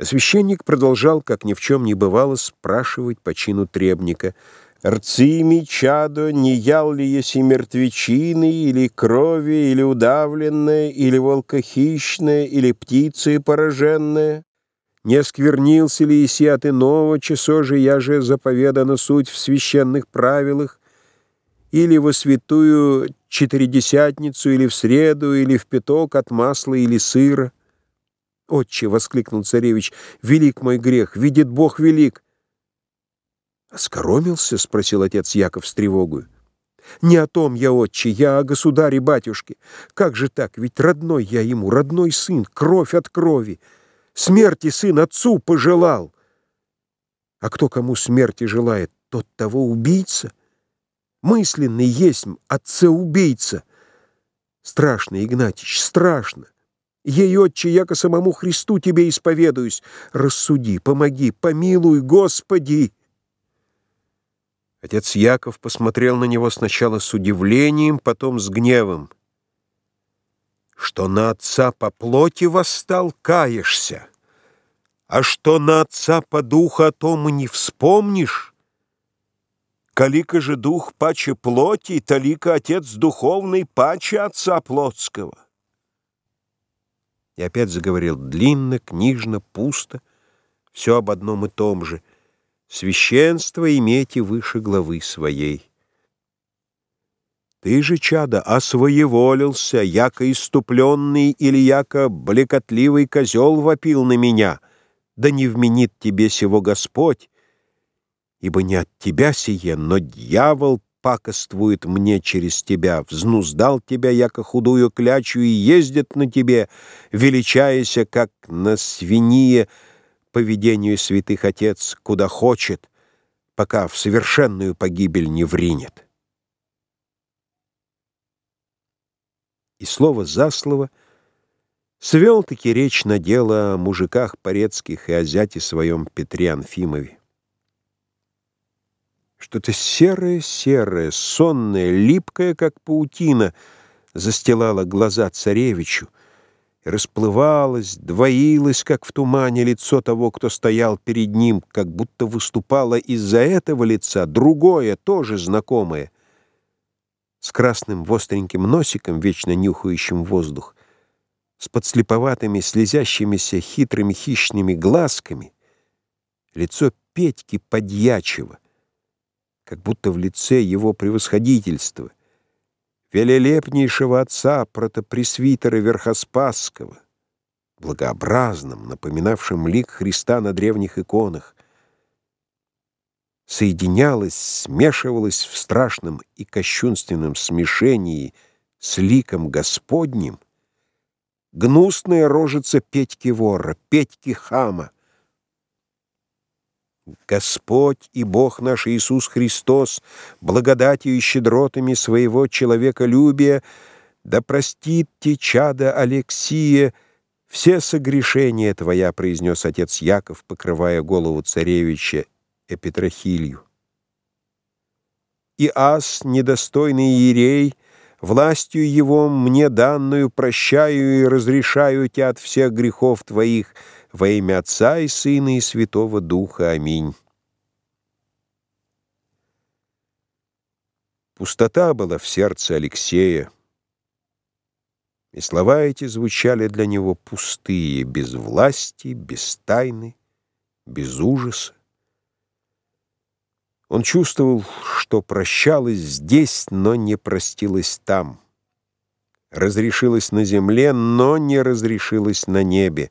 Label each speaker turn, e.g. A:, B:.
A: Священник продолжал, как ни в чем не бывало, спрашивать по чину требника. «Рцими, чадо, не ял ли еси мертвечины, или крови, или удавленное, или волкохищное, или птицы пораженное? Не осквернился ли еси от иного, часо же я же заповедана суть в священных правилах, или во святую четыредесятницу, или в среду, или в пяток от масла или сыра?» «Отче!» — воскликнул царевич. «Велик мой грех! Видит Бог велик!» «Оскоромился?» — спросил отец Яков с тревогой. «Не о том я, отче, я о государе батюшке. Как же так? Ведь родной я ему, родной сын, кровь от крови. Смерти сын отцу пожелал. А кто кому смерти желает, тот того убийца. Мысленный есть отца-убийца. Страшно, Игнатич, страшно. Ей, отче, яко самому Христу тебе исповедуюсь. Рассуди, помоги, помилуй, Господи!» Отец Яков посмотрел на него сначала с удивлением, потом с гневом. «Что на отца по плоти восстал, каешься, а что на отца по духу, о том и не вспомнишь. Калика же дух паче плоти, талика отец духовный паче отца плотского». И опять заговорил длинно, книжно, пусто, все об одном и том же. Священство имейте выше главы своей. Ты же, чада, освоеволился, яко иступленный или яко блекотливый козел вопил на меня, да не вменит тебе сего Господь, ибо не от тебя сие, но дьявол пакоствует мне через тебя, взнуздал тебя, яко худую клячу, и ездит на тебе, величаяся, как на свинье, поведению святых отец, куда хочет, пока в совершенную погибель не вринет. И слово за слово свел-таки речь на дело о мужиках порецких и о зяте своем Петре Анфимове. Что-то серое-серое, сонное, липкое, как паутина, застилало глаза царевичу, и расплывалось, двоилось, как в тумане, лицо того, кто стоял перед ним, как будто выступало из-за этого лица другое, тоже знакомое, с красным востреньким носиком, вечно нюхающим воздух, с подслеповатыми, слезящимися хитрыми хищными глазками, лицо Петьки Подьячева, как будто в лице его превосходительства, велелепнейшего отца протопресвитера Верхоспасского, благообразным, напоминавшим лик Христа на древних иконах, соединялось, смешивалось в страшном и кощунственном смешении с ликом Господним гнусная рожица Петьки вора, Петьки хама, Господь и Бог наш Иисус Христос, благодатью и щедротами своего человеколюбия, да простит те чада Алексия, все согрешения Твоя, произнес отец Яков, покрывая голову царевича Эпитрахилью. И ас, недостойный иерей, властью его мне данную прощаю и разрешаю тебя от всех грехов Твоих, во имя Отца и Сына и Святого Духа. Аминь. Пустота была в сердце Алексея, и слова эти звучали для него пустые, без власти, без тайны, без ужаса. Он чувствовал, что прощалось здесь, но не простилось там. Разрешилось на земле, но не разрешилось на небе.